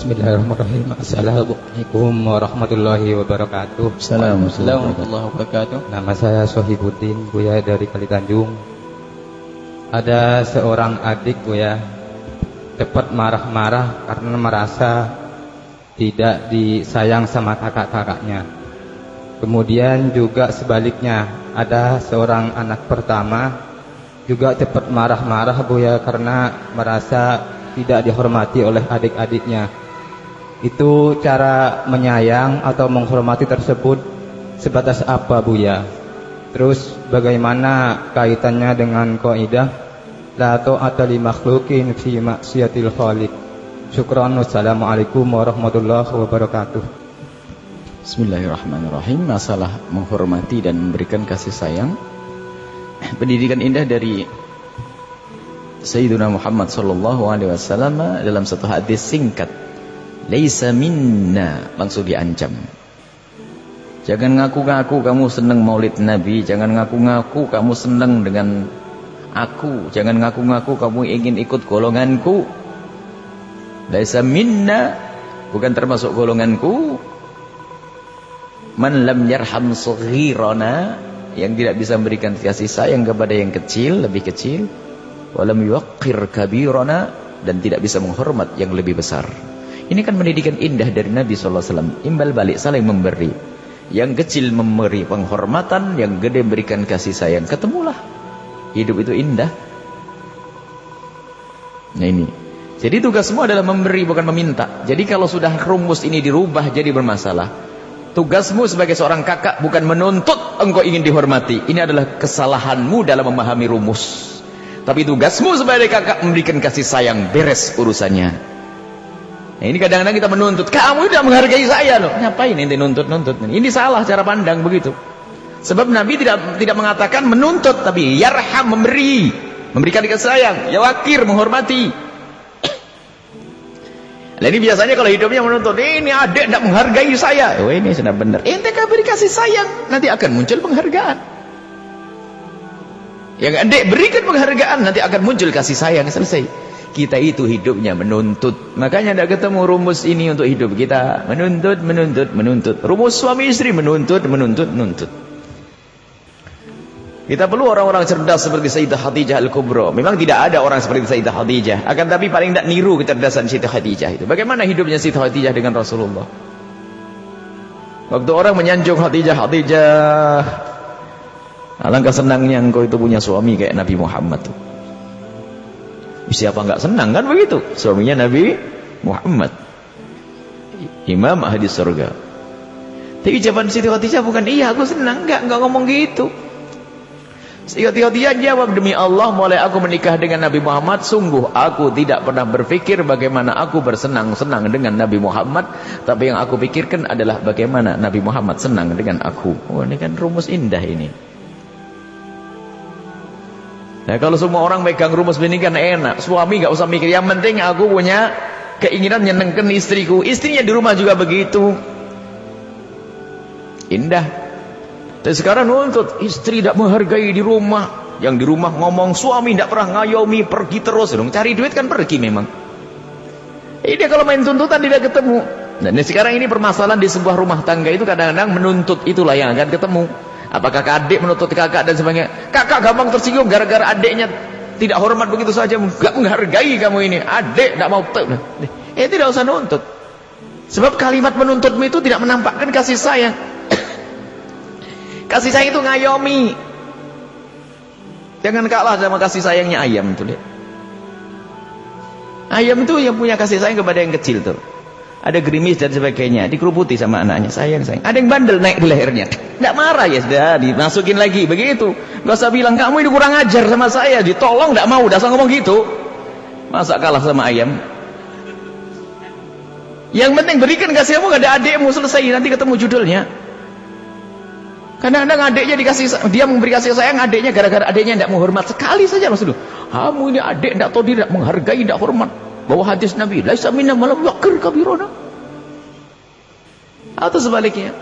Bismillahirrahmanirrahim. Assalamualaikum warahmatullahi wabarakatuh. Assalamualaikum warahmatullahi wabarakatuh. Nama saya Sohibuddin, Buya dari Kali Tanjung. Ada seorang adik Buya cepat marah-marah karena merasa tidak disayang sama kakak-kakaknya. Kemudian juga sebaliknya, ada seorang anak pertama juga cepat marah-marah Buya karena merasa tidak dihormati oleh adik-adiknya. Itu cara menyayang atau menghormati tersebut sebatas apa Buya? Terus bagaimana kaitannya dengan kaidah la ta'ata li makhluqin fi maksiatil khaliq? Syukran wassalamualaikum warahmatullahi wabarakatuh. Bismillahirrahmanirrahim. Masalah menghormati dan memberikan kasih sayang. Pendidikan indah dari Sayyidina Muhammad sallallahu alaihi wasallam dalam satu hadis singkat, "Laisa minna," langsung diancam. Jangan ngaku-ngaku kamu senang Maulid Nabi, jangan ngaku-ngaku kamu senang dengan aku, jangan ngaku-ngaku kamu ingin ikut golonganku. Laisa minna, bukan termasuk golonganku. Man lam yarham saghirana, yang tidak bisa memberikan kasih sayang kepada yang kecil, lebih kecil walam yuqir kabirana dan tidak bisa menghormat yang lebih besar. Ini kan pendidikan indah dari Nabi wasallam. Imbal balik saling memberi. Yang kecil memberi penghormatan, yang gede memberikan kasih sayang. Ketemulah. Hidup itu indah. Nah ini. Jadi tugasmu adalah memberi bukan meminta. Jadi kalau sudah rumus ini dirubah jadi bermasalah. Tugasmu sebagai seorang kakak bukan menuntut engkau ingin dihormati. Ini adalah kesalahanmu dalam memahami rumus. Tapi tugasmu sebagai kakak memberikan kasih sayang, beres urusannya. Nah, ini kadang-kadang kita menuntut, kamu tidak menghargai saya loh. Ngapain ini nuntut-nuntut? Ini salah cara pandang begitu. Sebab Nabi tidak tidak mengatakan menuntut, tapi yarham memberi, memberikan kasih sayang, ya wakir menghormati. Nah, ini biasanya kalau hidupnya menuntut, ini adik tidak menghargai saya. Oh ini sudah benar. Ente beri kasih sayang, nanti akan muncul penghargaan. Yang adik berikan penghargaan nanti akan muncul kasih sayang selesai. Kita itu hidupnya menuntut. Makanya tidak ketemu rumus ini untuk hidup kita. Menuntut, menuntut, menuntut. Rumus suami istri menuntut, menuntut, menuntut. Kita perlu orang-orang cerdas seperti Sayyidah Khadijah Al-Kubra. Memang tidak ada orang seperti Sayyidah Khadijah. Akan tapi paling tidak niru kecerdasan Sayyidah Khadijah itu. Bagaimana hidupnya Sayyidah Khadijah dengan Rasulullah? Waktu orang menyanjung Khadijah, Khadijah Alangkah senangnya engkau itu punya suami kayak Nabi Muhammad tuh. Siapa enggak senang kan begitu? Suaminya Nabi Muhammad. Imam ahli surga. Tapi jawaban Siti Khadijah bukan iya aku senang enggak enggak ngomong gitu. Siti Khadijah jawab demi Allah mulai aku menikah dengan Nabi Muhammad sungguh aku tidak pernah berpikir bagaimana aku bersenang-senang dengan Nabi Muhammad tapi yang aku pikirkan adalah bagaimana Nabi Muhammad senang dengan aku. Oh ini kan rumus indah ini. Nah kalau semua orang megang rumus ini kan enak. Suami nggak usah mikir. Yang penting aku punya keinginan nyenengkan istriku. Istrinya di rumah juga begitu. Indah. Tapi sekarang nuntut istri tidak menghargai di rumah. Yang di rumah ngomong suami tidak pernah ngayomi pergi terus dong. Cari duit kan pergi memang. Ini kalau main tuntutan tidak ketemu. Dan sekarang ini permasalahan di sebuah rumah tangga itu kadang-kadang menuntut itulah yang akan ketemu. Apakah adik menuntut kakak dan sebagainya? Kakak gampang tersinggung gara-gara adiknya tidak hormat begitu saja, enggak menghargai kamu ini. Adik tidak mau Eh tidak usah nuntut. Sebab kalimat menuntutmu itu tidak menampakkan kasih sayang. kasih sayang itu ngayomi. Jangan kalah sama kasih sayangnya ayam itu. Ayam itu yang punya kasih sayang kepada yang kecil tuh ada gerimis dan sebagainya. Dikeruputi sama anaknya. Sayang sayang. Ada yang bandel naik di lehernya. Tidak marah ya sudah dimasukin lagi. Begitu. Gak usah bilang kamu ini kurang ajar sama saya. Ditolong tidak mau. Dasar ngomong gitu. Masa kalah sama ayam? Yang penting berikan kasih kamu. Ada adikmu selesai. Nanti ketemu judulnya. Kadang-kadang adiknya dikasih dia memberi kasih sayang adiknya gara-gara adiknya tidak menghormat. Sekali saja maksudnya kamu ini adik tidak tahu dia tidak menghargai tidak hormat bahwa hadis Nabi. Laisa minna malam yakir kabirona atau sebaliknya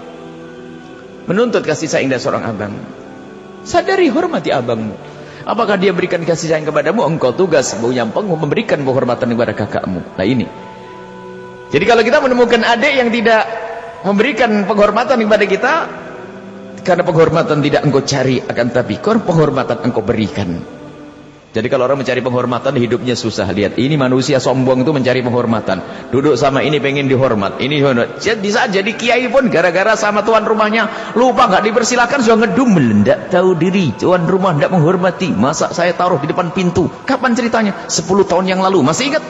menuntut kasih sayang dari seorang abang. Sadari hormati abangmu. Apakah dia berikan kasih sayang kepadamu? Engkau tugas yang memberikan penghormatan kepada kakakmu. Nah ini. Jadi kalau kita menemukan adik yang tidak memberikan penghormatan kepada kita, karena penghormatan tidak engkau cari, akan tapi penghormatan engkau berikan. Jadi kalau orang mencari penghormatan hidupnya susah. Lihat, ini manusia sombong itu mencari penghormatan. Duduk sama ini pengen dihormat. Ini. Jadi saat jadi kiai pun gara-gara sama tuan rumahnya lupa nggak dipersilakan sudah ngedum melendak tahu diri. Tuan rumah tidak menghormati. Masa saya taruh di depan pintu? Kapan ceritanya? 10 tahun yang lalu. Masih ingat?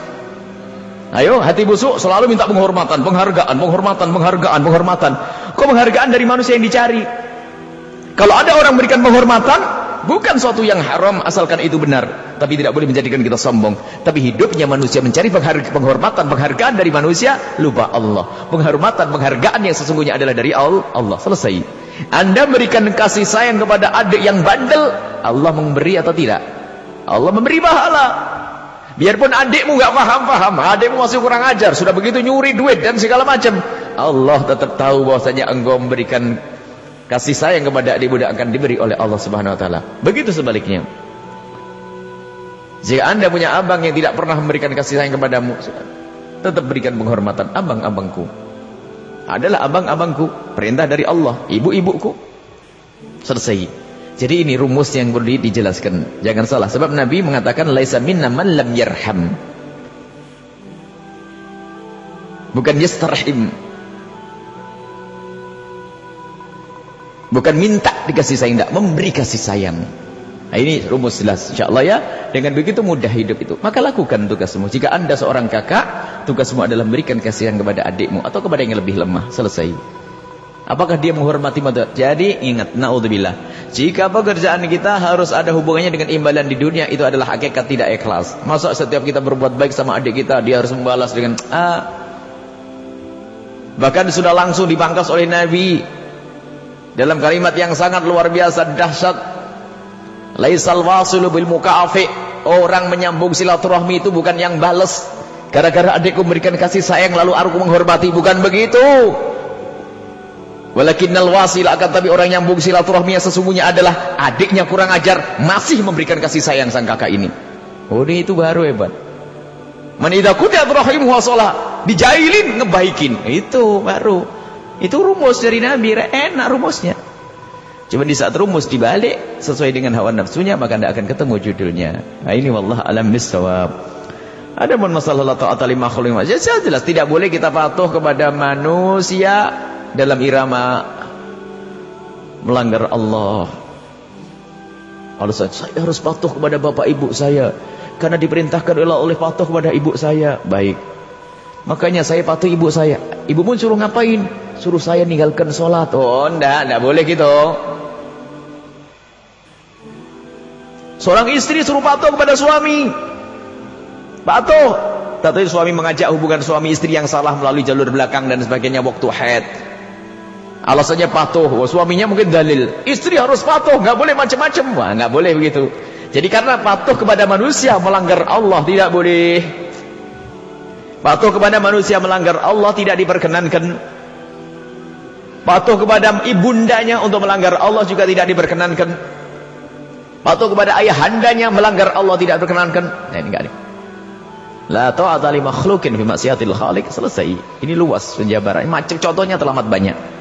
Ayo, hati busuk selalu minta penghormatan, penghargaan, penghormatan, penghargaan, penghormatan. Kok penghargaan dari manusia yang dicari? Kalau ada orang memberikan penghormatan, bukan suatu yang haram asalkan itu benar. Tapi tidak boleh menjadikan kita sombong. Tapi hidupnya manusia mencari penghormatan penghargaan dari manusia lupa Allah. Penghormatan penghargaan yang sesungguhnya adalah dari Allah. Selesai. Anda memberikan kasih sayang kepada adik yang bandel Allah memberi atau tidak? Allah memberi pahala. Biarpun adikmu gak paham-paham adikmu masih kurang ajar sudah begitu nyuri duit dan segala macam Allah tetap tahu bahwasanya engkau memberikan kasih sayang kepada adik budak akan diberi oleh Allah Subhanahu wa taala. Begitu sebaliknya. Jika Anda punya abang yang tidak pernah memberikan kasih sayang kepadamu, tetap berikan penghormatan abang-abangku. Adalah abang-abangku, perintah dari Allah, ibu-ibuku. Selesai. Jadi ini rumus yang perlu dijelaskan. Jangan salah sebab Nabi mengatakan laisa minna man lam yarham. Bukan yastarhim. Bukan minta dikasih sayang, tidak memberi kasih sayang. Nah, ini rumus jelas insyaallah ya. Dengan begitu mudah hidup itu. Maka lakukan tugasmu. Jika Anda seorang kakak, tugasmu adalah memberikan kasih sayang kepada adikmu atau kepada yang lebih lemah. Selesai. Apakah dia menghormati mata? Jadi ingat, naudzubillah. Jika pekerjaan kita harus ada hubungannya dengan imbalan di dunia, itu adalah hakikat tidak ikhlas. Masa setiap kita berbuat baik sama adik kita, dia harus membalas dengan ah. Bahkan sudah langsung dipangkas oleh Nabi dalam kalimat yang sangat luar biasa dahsyat. Laisal wasilu bil mukaafi orang menyambung silaturahmi itu bukan yang balas gara-gara adikku memberikan kasih sayang lalu aku menghormati. Bukan begitu. Walakinnal wasil akan tapi orang nyambung silaturahmi yang sesungguhnya adalah adiknya kurang ajar masih memberikan kasih sayang sang kakak ini. Oh ini itu baru hebat. Man idza qutiat rahimuhu dijailin ngebaikin. Itu baru itu rumus dari Nabi, enak rumusnya. Cuma di saat rumus dibalik sesuai dengan hawa nafsunya maka tidak akan ketemu judulnya. Nah ini wallah alam bisawab. Ada pun masalah la ta'ata li makhluk ya, jelas tidak boleh kita patuh kepada manusia dalam irama melanggar Allah. Kalau saya, harus patuh kepada bapak ibu saya karena diperintahkan oleh oleh patuh kepada ibu saya. Baik. Makanya saya patuh ibu saya. Ibu pun suruh ngapain? Suruh saya ninggalkan sholat. Oh, enggak, enggak boleh gitu. Seorang istri suruh patuh kepada suami. Patuh. Tapi suami mengajak hubungan suami istri yang salah melalui jalur belakang dan sebagainya waktu haid. Alasannya patuh. Wah, suaminya mungkin dalil. Istri harus patuh, enggak boleh macam-macam. Wah, enggak boleh begitu. Jadi karena patuh kepada manusia melanggar Allah tidak boleh. Patuh kepada manusia melanggar Allah tidak diperkenankan. Patuh kepada ibundanya untuk melanggar Allah juga tidak diperkenankan. Patuh kepada ayahandanya melanggar Allah tidak diperkenankan. Nah ini enggak nih. La ta'ata li makhlukin fi maksiatil khaliq. Selesai. Ini luas penjabaran. Macam contohnya terlalu banyak.